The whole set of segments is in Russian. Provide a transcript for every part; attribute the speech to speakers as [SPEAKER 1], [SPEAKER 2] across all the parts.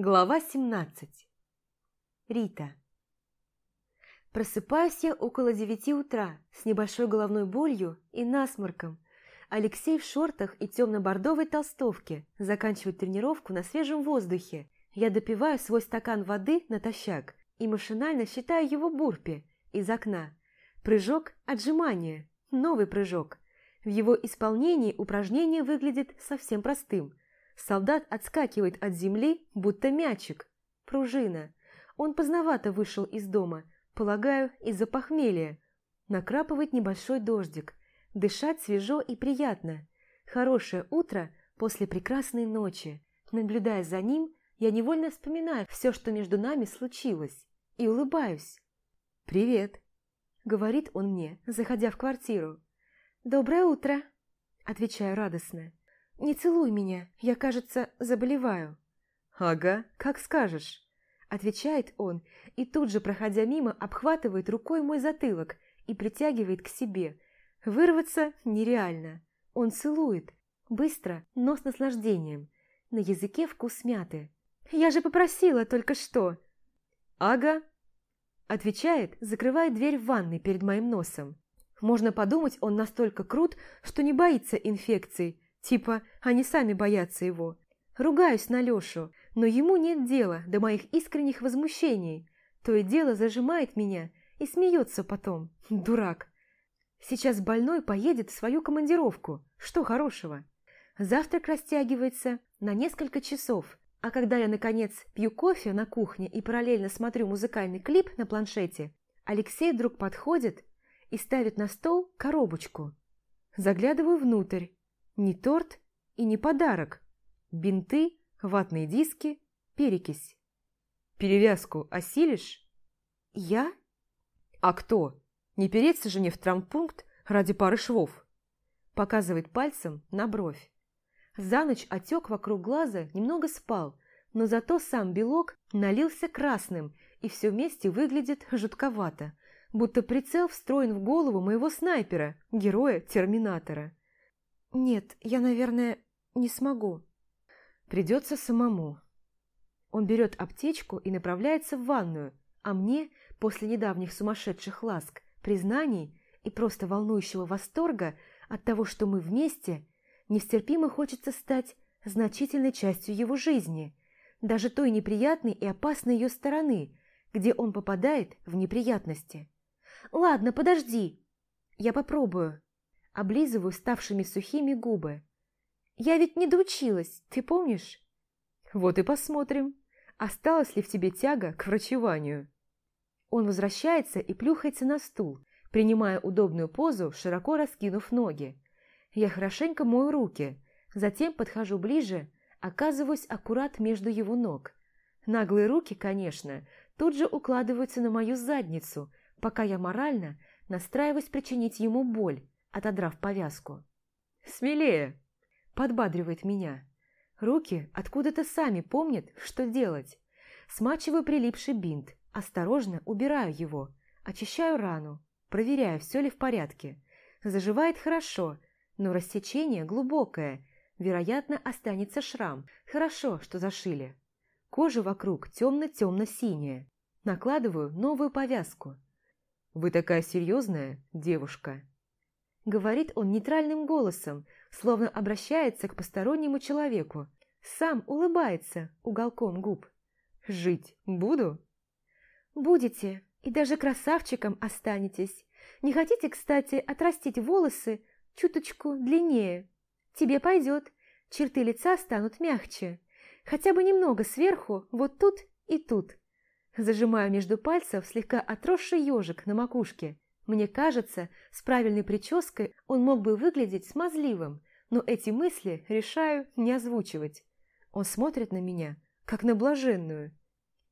[SPEAKER 1] Глава 17 Рита Просыпаюсь я около девяти утра с небольшой головной болью и насморком. Алексей в шортах и темно-бордовой толстовке заканчивает тренировку на свежем воздухе. Я допиваю свой стакан воды натощак и машинально считаю его бурпе из окна. Прыжок – отжимание, новый прыжок. В его исполнении упражнение выглядит совсем простым – Солдат отскакивает от земли, будто мячик. Пружина. Он поздновато вышел из дома, полагаю, из-за похмелья. Накрапывает небольшой дождик. Дышать свежо и приятно. Хорошее утро после прекрасной ночи. Наблюдая за ним, я невольно вспоминаю все, что между нами случилось, и улыбаюсь. «Привет», — говорит он мне, заходя в квартиру. «Доброе утро», — отвечаю радостно. «Не целуй меня, я, кажется, заболеваю». «Ага, как скажешь», – отвечает он, и тут же, проходя мимо, обхватывает рукой мой затылок и притягивает к себе. Вырваться нереально. Он целует, быстро, но с наслаждением. На языке вкус мяты. «Я же попросила только что!» «Ага», – отвечает, закрывая дверь в ванной перед моим носом. Можно подумать, он настолько крут, что не боится инфекций, Типа, они сами боятся его. Ругаюсь на Лешу, но ему нет дела до моих искренних возмущений. То и дело зажимает меня и смеется потом. Дурак. Сейчас больной поедет в свою командировку. Что хорошего? Завтрак растягивается на несколько часов, а когда я, наконец, пью кофе на кухне и параллельно смотрю музыкальный клип на планшете, Алексей вдруг подходит и ставит на стол коробочку. Заглядываю внутрь не торт и не подарок. Бинты, ватные диски, перекись. Перевязку осилишь? Я? А кто? Не переться же не в травмпункт ради пары швов. Показывает пальцем на бровь. За ночь отек вокруг глаза немного спал, но зато сам белок налился красным и все вместе выглядит жутковато, будто прицел встроен в голову моего снайпера, героя-терминатора. «Нет, я, наверное, не смогу. Придется самому». Он берет аптечку и направляется в ванную, а мне, после недавних сумасшедших ласк, признаний и просто волнующего восторга от того, что мы вместе, нестерпимо хочется стать значительной частью его жизни, даже той неприятной и опасной ее стороны, где он попадает в неприятности. «Ладно, подожди. Я попробую», облизываю ставшими сухими губы. «Я ведь не доучилась, ты помнишь?» «Вот и посмотрим, осталась ли в тебе тяга к врачеванию». Он возвращается и плюхается на стул, принимая удобную позу, широко раскинув ноги. Я хорошенько мою руки, затем подхожу ближе, оказываюсь аккурат между его ног. Наглые руки, конечно, тут же укладываются на мою задницу, пока я морально настраиваюсь причинить ему боль, отодрав повязку. «Смелее!» – подбадривает меня. Руки откуда-то сами помнят, что делать. Смачиваю прилипший бинт, осторожно убираю его, очищаю рану, проверяю, все ли в порядке. Заживает хорошо, но рассечение глубокое, вероятно, останется шрам. Хорошо, что зашили. Кожа вокруг темно-темно-синяя. Накладываю новую повязку. «Вы такая серьезная, девушка!» Говорит он нейтральным голосом, словно обращается к постороннему человеку. Сам улыбается уголком губ. «Жить буду?» «Будете, и даже красавчиком останетесь. Не хотите, кстати, отрастить волосы чуточку длиннее? Тебе пойдет, черты лица станут мягче. Хотя бы немного сверху, вот тут и тут». Зажимаю между пальцев слегка отросший ежик на макушке мне кажется, с правильной прической он мог бы выглядеть смазливым, но эти мысли решаю не озвучивать. Он смотрит на меня, как на блаженную.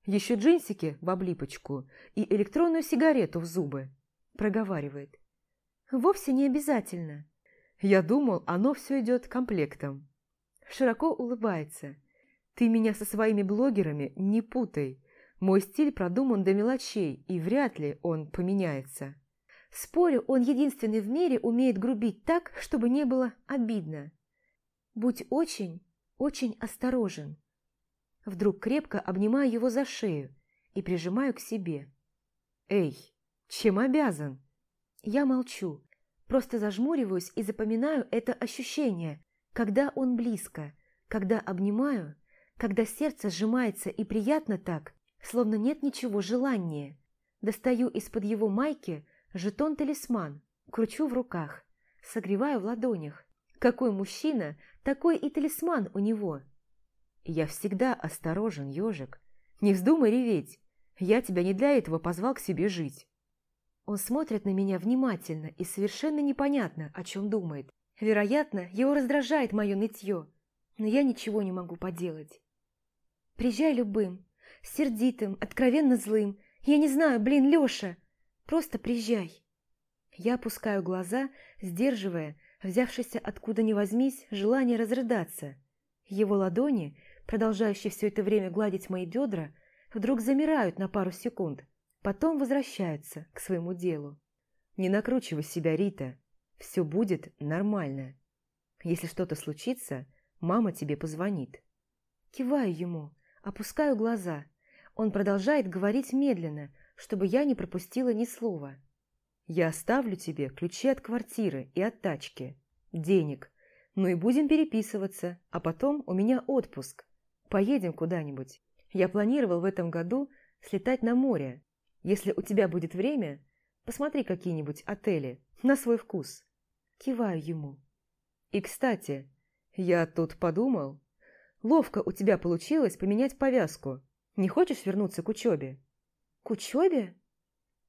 [SPEAKER 1] Еще джинсики в облипочку и электронную сигарету в зубы. Проговаривает. Вовсе не обязательно. Я думал, оно все идет комплектом. Широко улыбается. Ты меня со своими блогерами не путай. Мой стиль продуман до мелочей, и вряд ли он поменяется. Спорю, он единственный в мире умеет грубить так, чтобы не было обидно. Будь очень, очень осторожен. Вдруг крепко обнимаю его за шею и прижимаю к себе. «Эй, чем обязан?» Я молчу, просто зажмуриваюсь и запоминаю это ощущение, когда он близко, когда обнимаю, когда сердце сжимается и приятно так, словно нет ничего желания. Достаю из-под его майки жетон-талисман, кручу в руках, согреваю в ладонях. Какой мужчина, такой и талисман у него. Я всегда осторожен, ежик. Не вздумай реветь. Я тебя не для этого позвал к себе жить. Он смотрит на меня внимательно и совершенно непонятно, о чем думает. Вероятно, его раздражает мое нытье, но я ничего не могу поделать. Приезжай любым, сердитым, откровенно злым. Я не знаю, блин, Лёша, просто приезжай. Я опускаю глаза, сдерживая, взявшееся откуда ни возьмись, желание разрыдаться. Его ладони, продолжающие все это время гладить мои бедра, вдруг замирают на пару секунд, потом возвращаются к своему делу. Не накручивай себя, Рита. Все будет нормально. Если что-то случится, мама тебе позвонит. Киваю ему, опускаю глаза. Он продолжает говорить медленно, чтобы я не пропустила ни слова. Я оставлю тебе ключи от квартиры и от тачки, денег, ну и будем переписываться, а потом у меня отпуск. Поедем куда-нибудь. Я планировал в этом году слетать на море. Если у тебя будет время, посмотри какие-нибудь отели на свой вкус. Киваю ему. И, кстати, я тут подумал. Ловко у тебя получилось поменять повязку. Не хочешь вернуться к учебе? К учебе?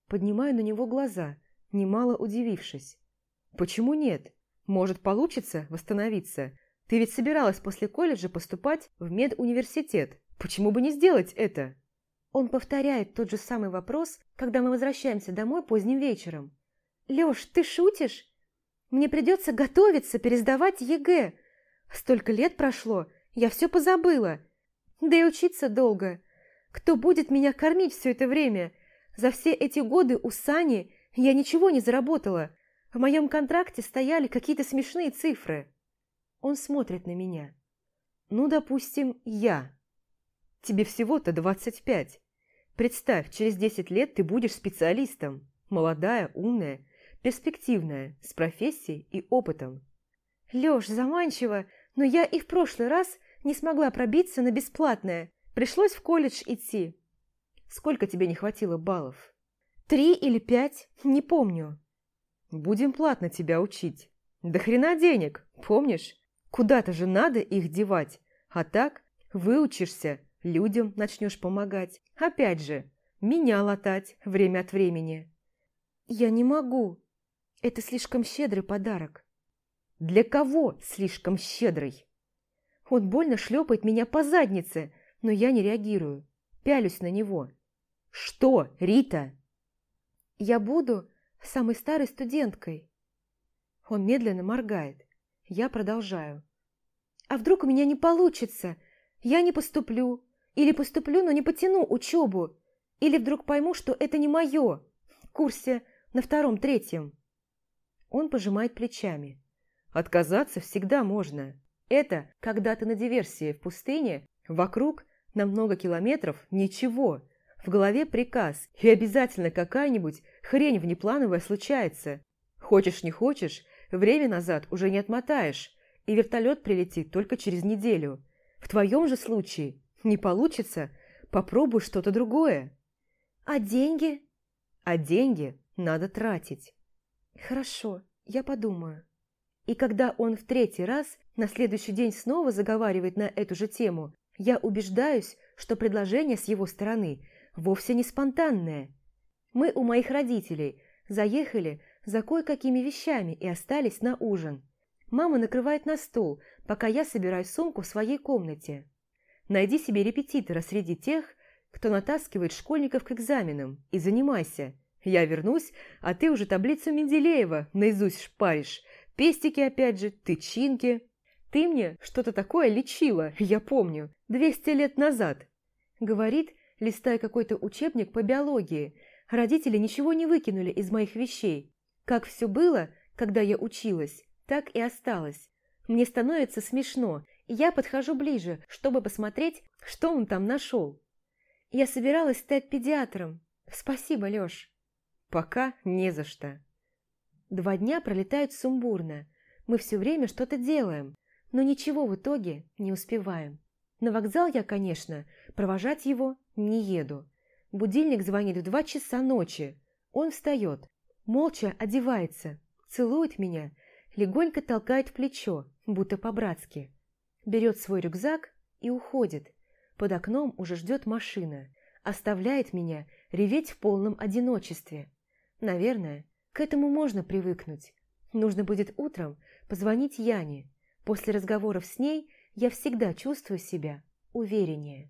[SPEAKER 1] Поднимаю на него глаза, немало удивившись. Почему нет? Может, получится восстановиться? Ты ведь собиралась после колледжа поступать в медуниверситет. Почему бы не сделать это? Он повторяет тот же самый вопрос, когда мы возвращаемся домой поздним вечером. «Лёш, ты шутишь? Мне придется готовиться, пересдавать ЕГЭ. Столько лет прошло, я все позабыла. Да и учиться долго. Кто будет меня кормить все это время? За все эти годы у Сани я ничего не заработала. В моем контракте стояли какие-то смешные цифры. Он смотрит на меня. Ну, допустим, я. Тебе всего-то 25. Представь, через 10 лет ты будешь специалистом. Молодая, умная, перспективная, с профессией и опытом. Лёш, заманчиво, но я и в прошлый раз не смогла пробиться на бесплатное. Пришлось в колледж идти. Сколько тебе не хватило баллов? Три или пять, не помню. Будем платно тебя учить. Да хрена денег, помнишь? Куда-то же надо их девать. А так выучишься, людям начнешь помогать. Опять же, меня латать время от времени. Я не могу. Это слишком щедрый подарок. Для кого слишком щедрый? Он больно шлепает меня по заднице, но я не реагирую. Пялюсь на него. Что, Рита? Я буду самой старой студенткой. Он медленно моргает. Я продолжаю. А вдруг у меня не получится? Я не поступлю. Или поступлю, но не потяну учебу. Или вдруг пойму, что это не мое. В курсе на втором-третьем. Он пожимает плечами. Отказаться всегда можно. Это когда ты на диверсии в пустыне, вокруг на много километров ничего. В голове приказ, и обязательно какая-нибудь хрень внеплановая случается. Хочешь не хочешь, время назад уже не отмотаешь, и вертолет прилетит только через неделю. В твоем же случае не получится, попробуй что-то другое. А деньги? А деньги надо тратить. Хорошо, я подумаю. И когда он в третий раз на следующий день снова заговаривает на эту же тему, я убеждаюсь, что предложение с его стороны вовсе не спонтанное. Мы у моих родителей заехали за кое-какими вещами и остались на ужин. Мама накрывает на стол, пока я собираю сумку в своей комнате. Найди себе репетитора среди тех, кто натаскивает школьников к экзаменам, и занимайся. Я вернусь, а ты уже таблицу Менделеева наизусть шпаришь. Пестики опять же, тычинки. Ты мне что-то такое лечила, я помню, двести лет назад. Говорит, листая какой-то учебник по биологии. Родители ничего не выкинули из моих вещей. Как все было, когда я училась, так и осталось. Мне становится смешно, Я подхожу ближе, чтобы посмотреть, что он там нашел. Я собиралась стать педиатром. Спасибо, Лёш.
[SPEAKER 2] Пока не за что.
[SPEAKER 1] Два дня пролетают сумбурно. Мы все время что-то делаем, но ничего в итоге не успеваем. На вокзал я, конечно, провожать его не еду. Будильник звонит в два часа ночи. Он встает, молча одевается, целует меня, легонько толкает в плечо, будто по-братски. Берет свой рюкзак и уходит. Под окном уже ждет машина. Оставляет меня реветь в полном одиночестве. Наверное, к этому можно привыкнуть. Нужно будет утром позвонить Яне. После разговоров с ней я всегда чувствую себя увереннее.